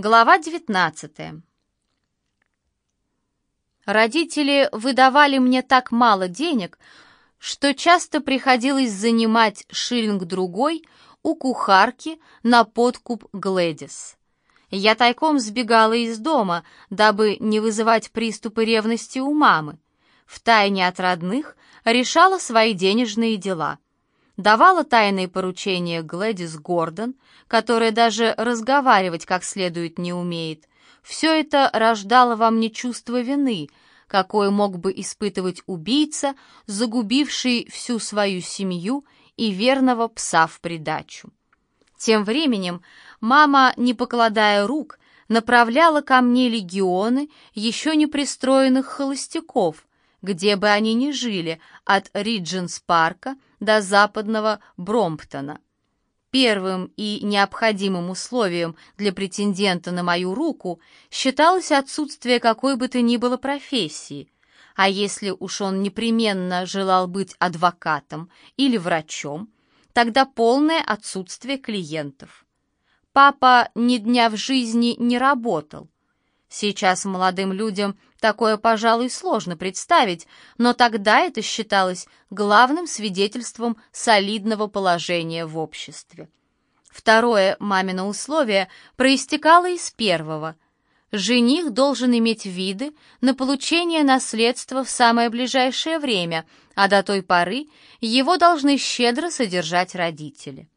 Глава 19. Родители выдавали мне так мало денег, что часто приходилось занимать шиллинг-другой у кухарки на подкуп Глэдис. Я тайком сбегала из дома, дабы не вызывать приступы ревности у мамы. Втайне от родных решала свои денежные дела — давала тайные поручения Глэдис Гордон, которая даже разговаривать как следует не умеет. Все это рождало во мне чувство вины, какое мог бы испытывать убийца, загубивший всю свою семью и верного пса в придачу. Тем временем мама, не покладая рук, направляла ко мне легионы еще не пристроенных холостяков, где бы они ни жили, от Ридженс-парка до западного Бромптона. Первым и необходимым условием для претендента на мою руку считалось отсутствие какой бы то ни было профессии, а если уж он непременно желал быть адвокатом или врачом, тогда полное отсутствие клиентов. Папа ни дня в жизни не работал. Сейчас молодым людям Такое, пожалуй, сложно представить, но тогда это считалось главным свидетельством солидного положения в обществе. Второе мамино условие проистекало из первого. Жених должен иметь виды на получение наследства в самое ближайшее время, а до той поры его должны щедро содержать родители.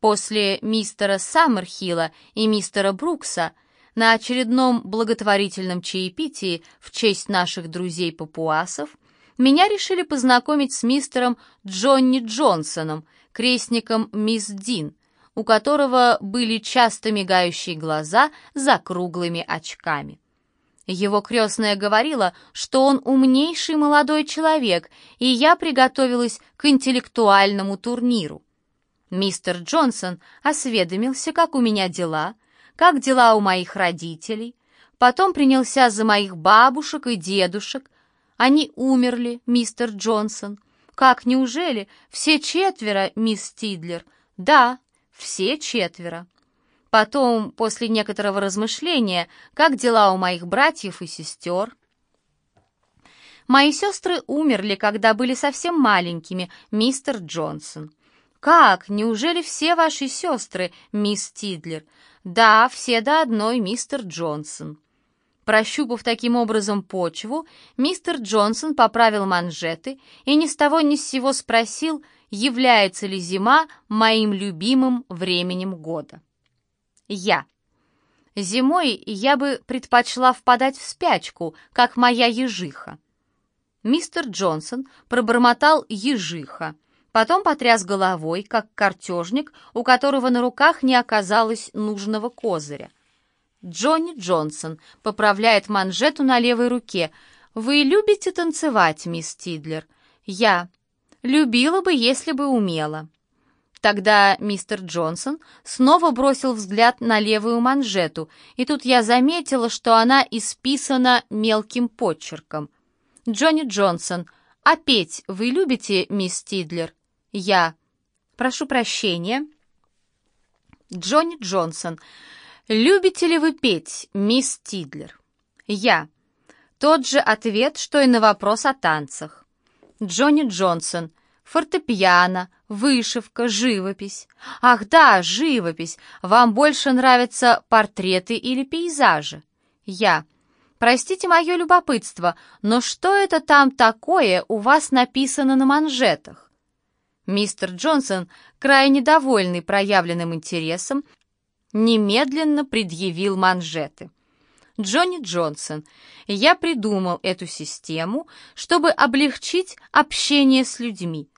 После мистера Саммерхилла и мистера Брукса на очередном благотворительном чаепитии в честь наших друзей-папуасов меня решили познакомить с мистером Джонни Джонсоном, крестником мисс Дин, у которого были часто мигающие глаза за круглыми очками. Его крестная говорила, что он умнейший молодой человек, и я приготовилась к интеллектуальному турниру. Мистер Джонсон осведомился, как у меня дела, как дела у моих родителей, потом принялся за моих бабушек и дедушек. Они умерли, мистер Джонсон. Как, неужели? Все четверо, мисс Тидлер? Да, все четверо. Потом, после некоторого размышления, как дела у моих братьев и сестер? Мои сестры умерли, когда были совсем маленькими, мистер Джонсон. «Как? Неужели все ваши сестры, мисс Тидлер?» «Да, все до одной, мистер Джонсон». Прощупав таким образом почву, мистер Джонсон поправил манжеты и ни с того ни с сего спросил, является ли зима моим любимым временем года. Я. Зимой я бы предпочла впадать в спячку, как моя ежиха. Мистер Джонсон пробормотал «ежиха», Потом потряс головой, как картежник, у которого на руках не оказалось нужного козыря. Джонни Джонсон поправляет манжету на левой руке. «Вы любите танцевать, мисс Тидлер?» «Я. Любила бы, если бы умела». Тогда мистер Джонсон снова бросил взгляд на левую манжету, и тут я заметила, что она исписана мелким подчерком. «Джонни Джонсон, а петь вы любите, мисс Тидлер?» Я. Прошу прощения. Джонни Джонсон. Любите ли вы петь, мисс Тидлер? Я. Тот же ответ, что и на вопрос о танцах. Джонни Джонсон. Фортепиано, вышивка, живопись. Ах да, живопись. Вам больше нравятся портреты или пейзажи? Я. Простите мое любопытство, но что это там такое у вас написано на манжетах? Мистер Джонсон, крайне довольный проявленным интересом, немедленно предъявил манжеты. Джонни Джонсон, я придумал эту систему, чтобы облегчить общение с людьми.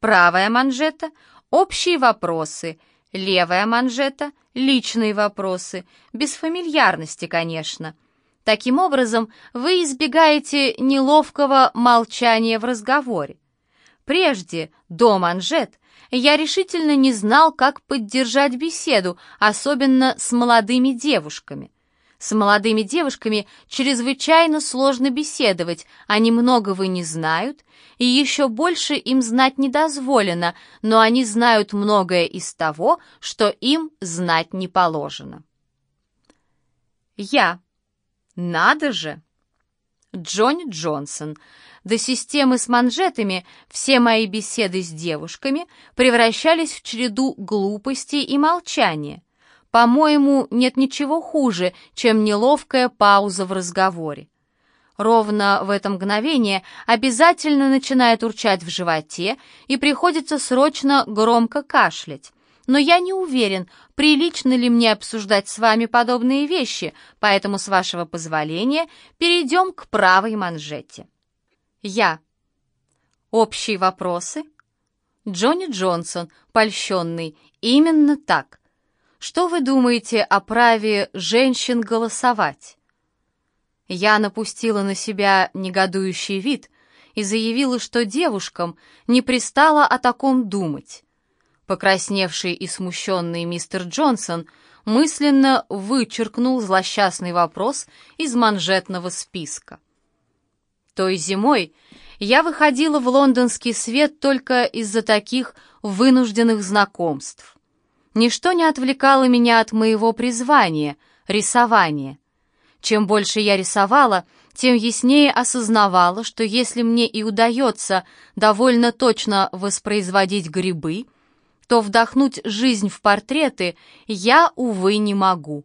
Правая манжета — общие вопросы, левая манжета — личные вопросы, без фамильярности, конечно. Таким образом, вы избегаете неловкого молчания в разговоре. Прежде, до манжет, я решительно не знал, как поддержать беседу, особенно с молодыми девушками. С молодыми девушками чрезвычайно сложно беседовать, они многого не знают, и еще больше им знать не дозволено, но они знают многое из того, что им знать не положено. Я. Надо же! Джонни Джонсон. До системы с манжетами все мои беседы с девушками превращались в череду глупостей и молчания. По-моему, нет ничего хуже, чем неловкая пауза в разговоре. Ровно в это мгновение обязательно начинает урчать в животе и приходится срочно громко кашлять. Но я не уверен, прилично ли мне обсуждать с вами подобные вещи, поэтому, с вашего позволения, перейдем к правой манжете. Я. Общие вопросы? Джонни Джонсон, польщенный. Именно так. Что вы думаете о праве женщин голосовать? Я напустила на себя негодующий вид и заявила, что девушкам не пристало о таком думать. Покрасневший и смущенный мистер Джонсон мысленно вычеркнул злосчастный вопрос из манжетного списка. Той зимой я выходила в лондонский свет только из-за таких вынужденных знакомств. Ничто не отвлекало меня от моего призвания — рисования. Чем больше я рисовала, тем яснее осознавала, что если мне и удается довольно точно воспроизводить грибы, то вдохнуть жизнь в портреты я, увы, не могу.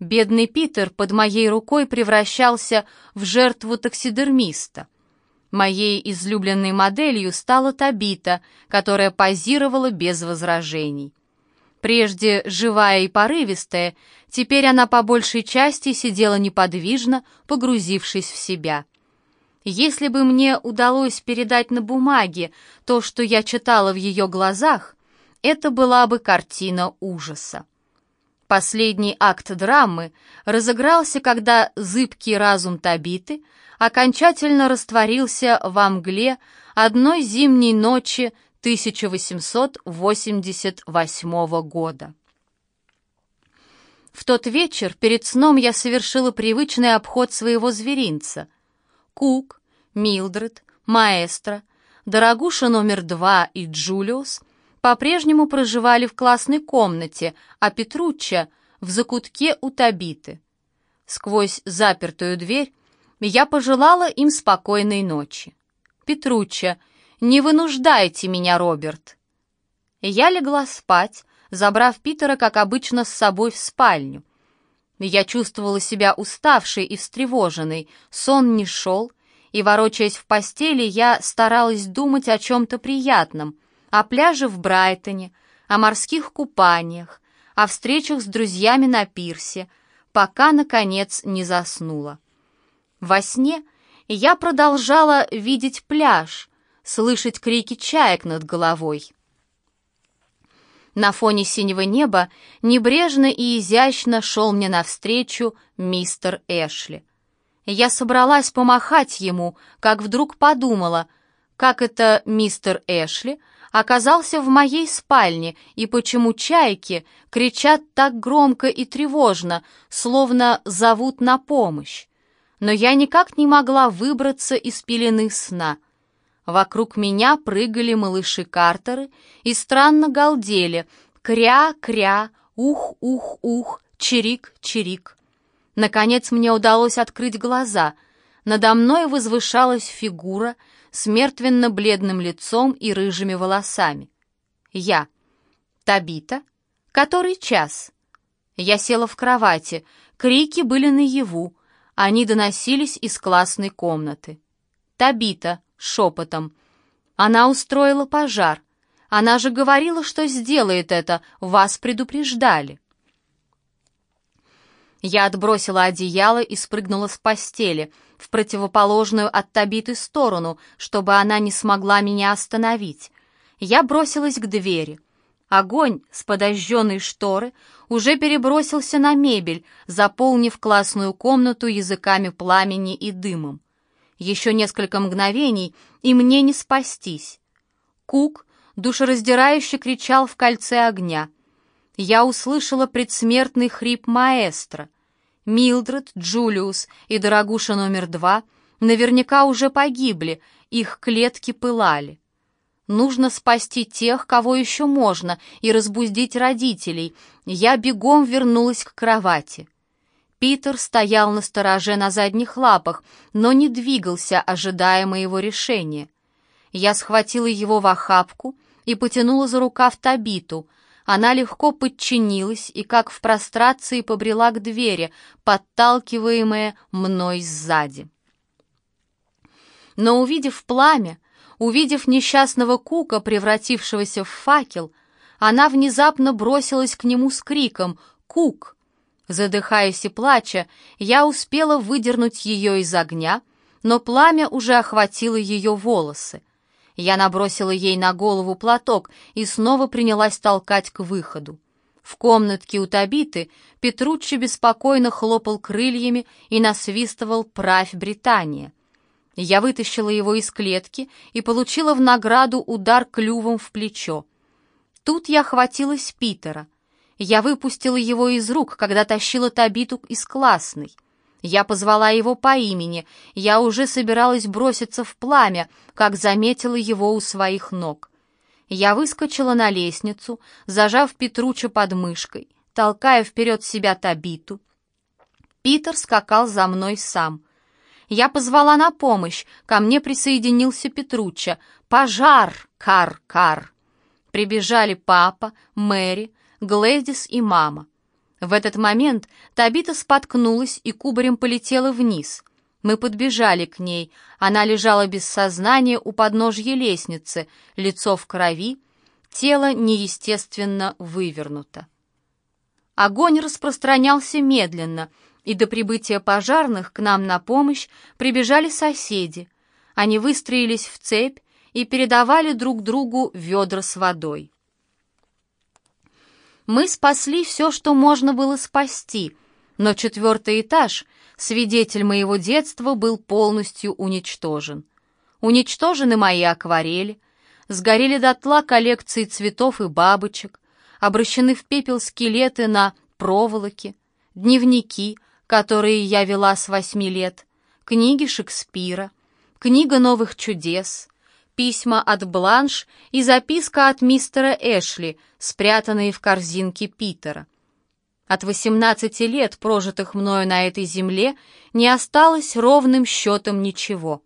Бедный Питер под моей рукой превращался в жертву таксидермиста. Моей излюбленной моделью стала Табита, которая позировала без возражений. Прежде живая и порывистая, теперь она по большей части сидела неподвижно, погрузившись в себя. Если бы мне удалось передать на бумаге то, что я читала в ее глазах, это была бы картина ужаса. Последний акт драмы разыгрался, когда зыбкий разум Табиты окончательно растворился во мгле одной зимней ночи 1888 года. В тот вечер перед сном я совершила привычный обход своего зверинца. Кук, Милдред, Маэстро, Дорогуша номер два и Джулиус по-прежнему проживали в классной комнате, а Петручча — в закутке у Табиты. Сквозь запертую дверь я пожелала им спокойной ночи. Петручча — «Не вынуждайте меня, Роберт!» Я легла спать, забрав Питера, как обычно, с собой в спальню. Я чувствовала себя уставшей и встревоженной, сон не шел, и, ворочаясь в постели, я старалась думать о чем-то приятном, о пляже в Брайтоне, о морских купаниях, о встречах с друзьями на пирсе, пока, наконец, не заснула. Во сне я продолжала видеть пляж, слышать крики чаек над головой. На фоне синего неба небрежно и изящно шел мне навстречу мистер Эшли. Я собралась помахать ему, как вдруг подумала, как это мистер Эшли оказался в моей спальне и почему чайки кричат так громко и тревожно, словно зовут на помощь. Но я никак не могла выбраться из пелены сна — Вокруг меня прыгали малыши-картеры и странно галдели. Кря-кря, ух-ух-ух, чирик-чирик. Наконец мне удалось открыть глаза. Надо мной возвышалась фигура с мертвенно-бледным лицом и рыжими волосами. Я. Табита? Который час? Я села в кровати. Крики были наяву. Они доносились из классной комнаты. Табита шепотом. «Она устроила пожар. Она же говорила, что сделает это. Вас предупреждали». Я отбросила одеяло и спрыгнула с постели, в противоположную от Табиты сторону, чтобы она не смогла меня остановить. Я бросилась к двери. Огонь с подожженной шторы уже перебросился на мебель, заполнив классную комнату языками пламени и дымом. Еще несколько мгновений, и мне не спастись. Кук душераздирающе кричал в кольце огня. Я услышала предсмертный хрип маэстро. Милдред, Джулиус и дорогуша номер два наверняка уже погибли, их клетки пылали. Нужно спасти тех, кого еще можно, и разбудить родителей. Я бегом вернулась к кровати. Питер стоял на стороже на задних лапах, но не двигался, ожидая моего решения. Я схватила его в охапку и потянула за рукав Табиту. Она легко подчинилась и, как в прострации, побрела к двери, подталкиваемая мной сзади. Но увидев пламя, увидев несчастного Кука, превратившегося в факел, она внезапно бросилась к нему с криком «Кук!». Задыхаясь и плача, я успела выдернуть ее из огня, но пламя уже охватило ее волосы. Я набросила ей на голову платок и снова принялась толкать к выходу. В комнатке у Табиты Петруччи беспокойно хлопал крыльями и насвистывал «Правь Британия». Я вытащила его из клетки и получила в награду удар клювом в плечо. Тут я хватилась Питера. Я выпустила его из рук, когда тащила Табиту из классной. Я позвала его по имени, я уже собиралась броситься в пламя, как заметила его у своих ног. Я выскочила на лестницу, зажав Петруча под мышкой, толкая вперед себя Табиту. Питер скакал за мной сам. Я позвала на помощь, ко мне присоединился Петруча. «Пожар! Кар-кар!» Прибежали папа, Мэри, Глэдис и мама. В этот момент Табита споткнулась и кубарем полетела вниз. Мы подбежали к ней. Она лежала без сознания у подножья лестницы, лицо в крови, тело неестественно вывернуто. Огонь распространялся медленно, и до прибытия пожарных к нам на помощь прибежали соседи. Они выстроились в цепь и передавали друг другу ведра с водой. Мы спасли все, что можно было спасти, но четвертый этаж, свидетель моего детства, был полностью уничтожен. Уничтожены мои акварели, сгорели дотла коллекции цветов и бабочек, обращены в пепел скелеты на проволоке, дневники, которые я вела с восьми лет, книги Шекспира, книга новых чудес, письма от Бланш и записка от мистера Эшли, спрятанные в корзинке Питера. От 18 лет, прожитых мною на этой земле, не осталось ровным счетом ничего.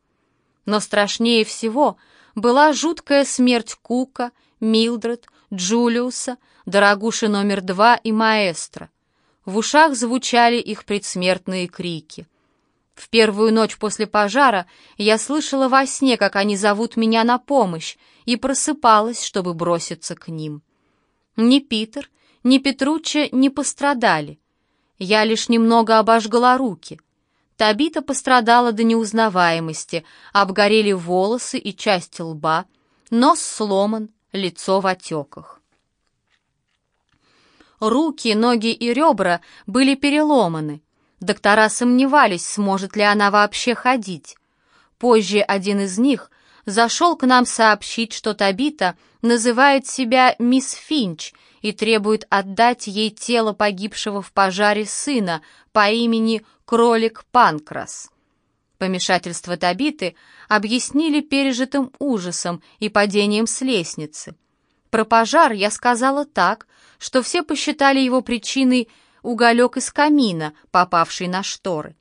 Но страшнее всего была жуткая смерть Кука, Милдред, Джулиуса, дорогуши номер два и маэстро. В ушах звучали их предсмертные крики. В первую ночь после пожара я слышала во сне, как они зовут меня на помощь, и просыпалась, чтобы броситься к ним. Ни Питер, ни Петручча не пострадали. Я лишь немного обожгла руки. Табита пострадала до неузнаваемости, обгорели волосы и часть лба, нос сломан, лицо в отеках. Руки, ноги и ребра были переломаны — Доктора сомневались, сможет ли она вообще ходить. Позже один из них зашел к нам сообщить, что Табита называет себя мисс Финч и требует отдать ей тело погибшего в пожаре сына по имени Кролик Панкрас. Помешательство Табиты объяснили пережитым ужасом и падением с лестницы. Про пожар я сказала так, что все посчитали его причиной уголек из камина, попавший на шторы.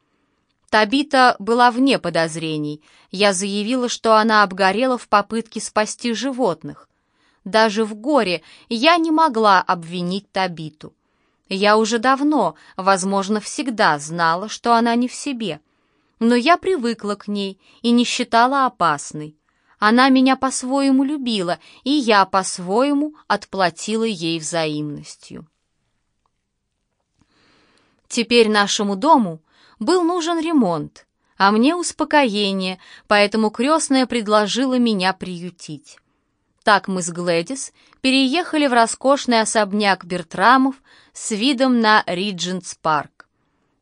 Табита была вне подозрений. Я заявила, что она обгорела в попытке спасти животных. Даже в горе я не могла обвинить Табиту. Я уже давно, возможно, всегда знала, что она не в себе. Но я привыкла к ней и не считала опасной. Она меня по-своему любила, и я по-своему отплатила ей взаимностью. Теперь нашему дому был нужен ремонт, а мне успокоение, поэтому крестная предложила меня приютить. Так мы с Глэдис переехали в роскошный особняк Бертрамов с видом на Риджентс парк.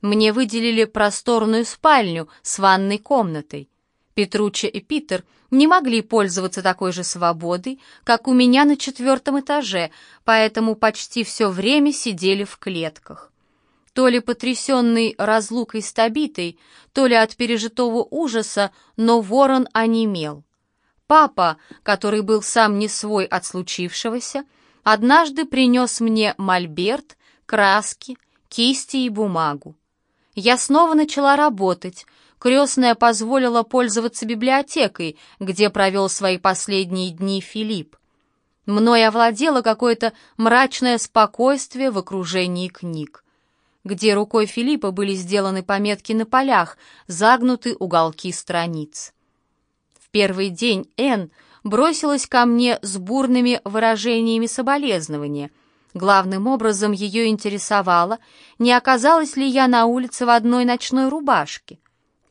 Мне выделили просторную спальню с ванной комнатой. Петручча и Питер не могли пользоваться такой же свободой, как у меня на четвертом этаже, поэтому почти все время сидели в клетках то ли потрясенный разлукой с Табитой, то ли от пережитого ужаса, но ворон онемел. Папа, который был сам не свой от случившегося, однажды принес мне мольберт, краски, кисти и бумагу. Я снова начала работать. Крестная позволила пользоваться библиотекой, где провел свои последние дни Филипп. Мной овладело какое-то мрачное спокойствие в окружении книг. Где рукой Филиппа были сделаны пометки на полях, загнуты уголки страниц. В первый день Энн бросилась ко мне с бурными выражениями соболезнования — Главным образом ее интересовало, не оказалась ли я на улице в одной ночной рубашке.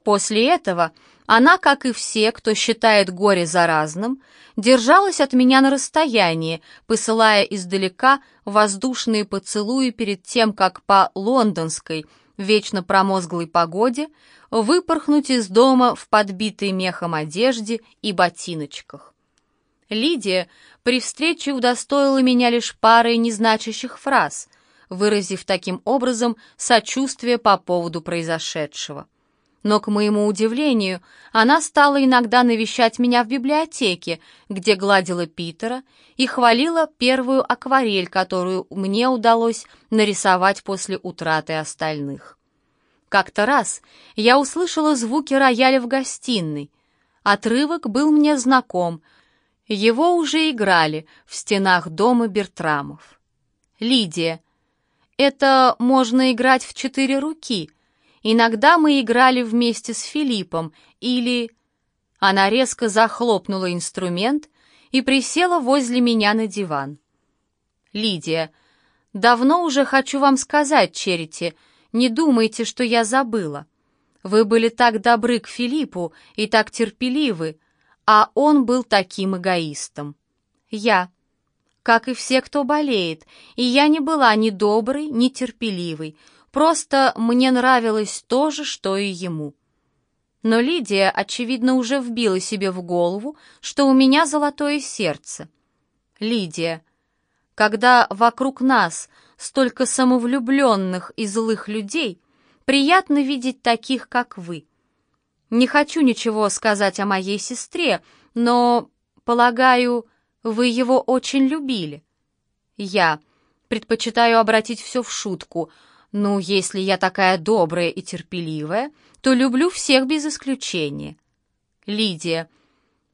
После этого она, как и все, кто считает горе заразным, держалась от меня на расстоянии, посылая издалека воздушные поцелуи перед тем, как по лондонской, вечно промозглой погоде выпорхнуть из дома в подбитой мехом одежде и ботиночках. Лидия при встрече удостоила меня лишь парой незначащих фраз, выразив таким образом сочувствие по поводу произошедшего. Но, к моему удивлению, она стала иногда навещать меня в библиотеке, где гладила Питера и хвалила первую акварель, которую мне удалось нарисовать после утраты остальных. Как-то раз я услышала звуки рояля в гостиной. Отрывок был мне знаком — его уже играли в стенах дома Бертрамов. Лидия. Это можно играть в четыре руки. Иногда мы играли вместе с Филиппом или... Она резко захлопнула инструмент и присела возле меня на диван. Лидия. Давно уже хочу вам сказать, Черити, не думайте, что я забыла. Вы были так добры к Филиппу и так терпеливы, а он был таким эгоистом. Я, как и все, кто болеет, и я не была ни доброй, ни терпеливой, просто мне нравилось то же, что и ему. Но Лидия, очевидно, уже вбила себе в голову, что у меня золотое сердце. Лидия, когда вокруг нас столько самовлюбленных и злых людей, приятно видеть таких, как вы — не хочу ничего сказать о моей сестре, но, полагаю, вы его очень любили. Я предпочитаю обратить все в шутку. Ну, если я такая добрая и терпеливая, то люблю всех без исключения. Лидия,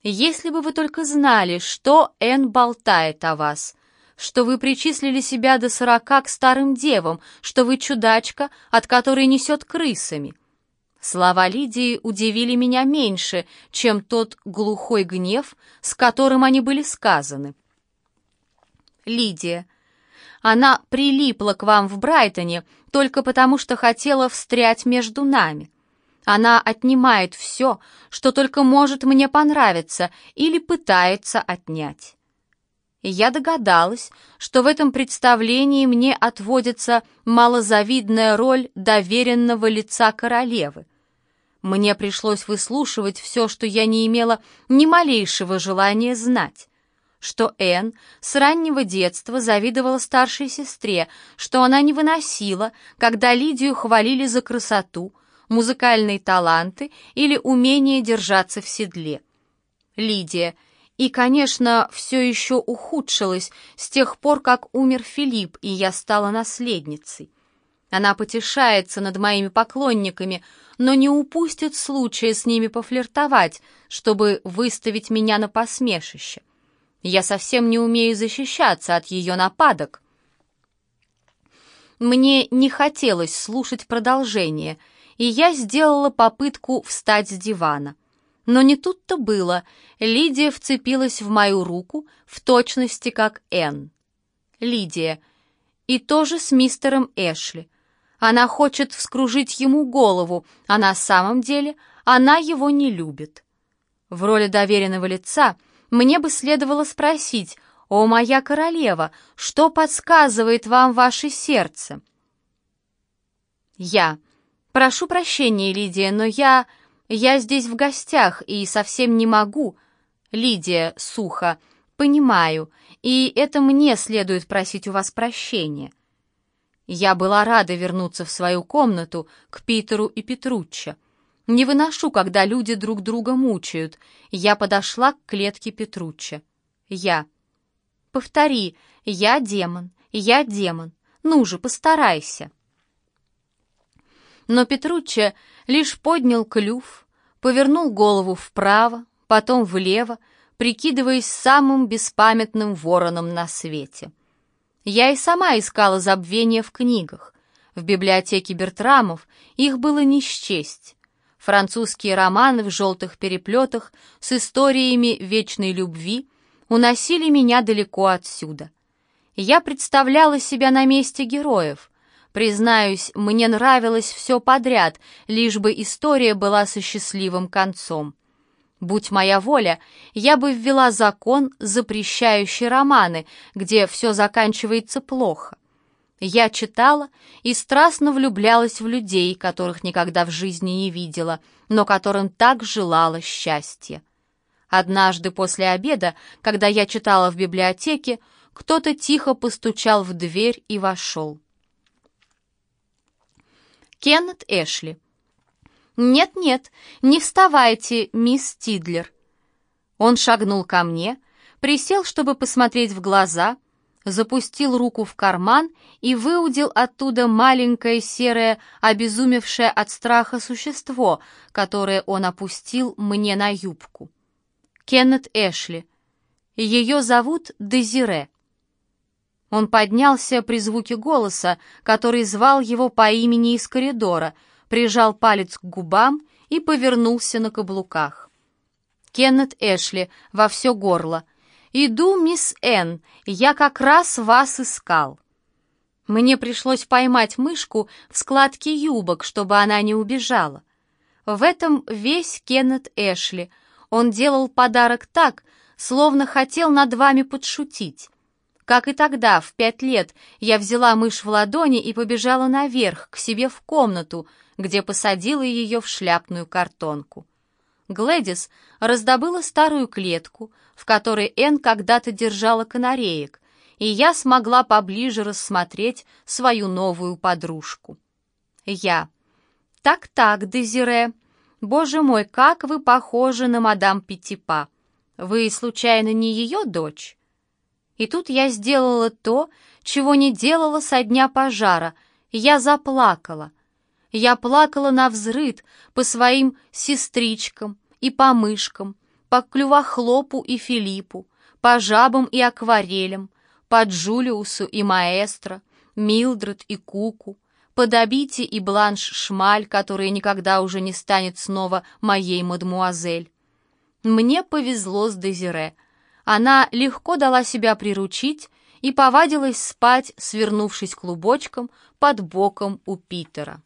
если бы вы только знали, что Энн болтает о вас, что вы причислили себя до сорока к старым девам, что вы чудачка, от которой несет крысами — Слова Лидии удивили меня меньше, чем тот глухой гнев, с которым они были сказаны. Лидия. Она прилипла к вам в Брайтоне только потому, что хотела встрять между нами. Она отнимает все, что только может мне понравиться, или пытается отнять. Я догадалась, что в этом представлении мне отводится малозавидная роль доверенного лица королевы. Мне пришлось выслушивать все, что я не имела ни малейшего желания знать. Что Энн с раннего детства завидовала старшей сестре, что она не выносила, когда Лидию хвалили за красоту, музыкальные таланты или умение держаться в седле. Лидия. И, конечно, все еще ухудшилось с тех пор, как умер Филипп, и я стала наследницей. Она потешается над моими поклонниками, но не упустит случая с ними пофлиртовать, чтобы выставить меня на посмешище. Я совсем не умею защищаться от ее нападок. Мне не хотелось слушать продолжение, и я сделала попытку встать с дивана. Но не тут-то было. Лидия вцепилась в мою руку в точности как Энн. Лидия. И тоже с мистером Эшли. Она хочет вскружить ему голову, а на самом деле она его не любит. В роли доверенного лица мне бы следовало спросить, «О, моя королева, что подсказывает вам ваше сердце?» Я. «Прошу прощения, Лидия, но я... я здесь в гостях и совсем не могу...» Лидия, сухо. «Понимаю, и это мне следует просить у вас прощения». Я была рада вернуться в свою комнату к Питеру и Петруччо. Не выношу, когда люди друг друга мучают. Я подошла к клетке Петруччо. Я. Повтори, я демон, я демон. Ну же, постарайся. Но Петруччо лишь поднял клюв, повернул голову вправо, потом влево, прикидываясь самым беспамятным вороном на свете. Я и сама искала забвения в книгах. В библиотеке Бертрамов их было не счесть. Французские романы в желтых переплетах с историями вечной любви уносили меня далеко отсюда. Я представляла себя на месте героев. Признаюсь, мне нравилось все подряд, лишь бы история была со счастливым концом. Будь моя воля, я бы ввела закон, запрещающий романы, где все заканчивается плохо. Я читала и страстно влюблялась в людей, которых никогда в жизни не видела, но которым так желала счастья. Однажды после обеда, когда я читала в библиотеке, кто-то тихо постучал в дверь и вошел. Кеннет Эшли «Нет-нет, не вставайте, мисс Тидлер». Он шагнул ко мне, присел, чтобы посмотреть в глаза, запустил руку в карман и выудил оттуда маленькое серое, обезумевшее от страха существо, которое он опустил мне на юбку. Кеннет Эшли. Ее зовут Дезире. Он поднялся при звуке голоса, который звал его по имени из коридора — прижал палец к губам и повернулся на каблуках. Кеннет Эшли во все горло. «Иду, мисс Энн, я как раз вас искал». Мне пришлось поймать мышку в складке юбок, чтобы она не убежала. В этом весь Кеннет Эшли. Он делал подарок так, словно хотел над вами подшутить. Как и тогда, в пять лет, я взяла мышь в ладони и побежала наверх, к себе в комнату, где посадила ее в шляпную картонку. Глэдис раздобыла старую клетку, в которой Энн когда-то держала канареек, и я смогла поближе рассмотреть свою новую подружку. Я. «Так-так, Дезире. Боже мой, как вы похожи на мадам Пятипа. Вы, случайно, не ее дочь?» И тут я сделала то, чего не делала со дня пожара. Я заплакала — я плакала на взрыд по своим сестричкам и по мышкам, по Клювохлопу и Филиппу, по жабам и акварелям, по Джулиусу и Маэстро, Милдред и Куку, по Добите и Бланш Шмаль, которая никогда уже не станет снова моей мадмуазель. Мне повезло с Дезире. Она легко дала себя приручить и повадилась спать, свернувшись клубочком под боком у Питера.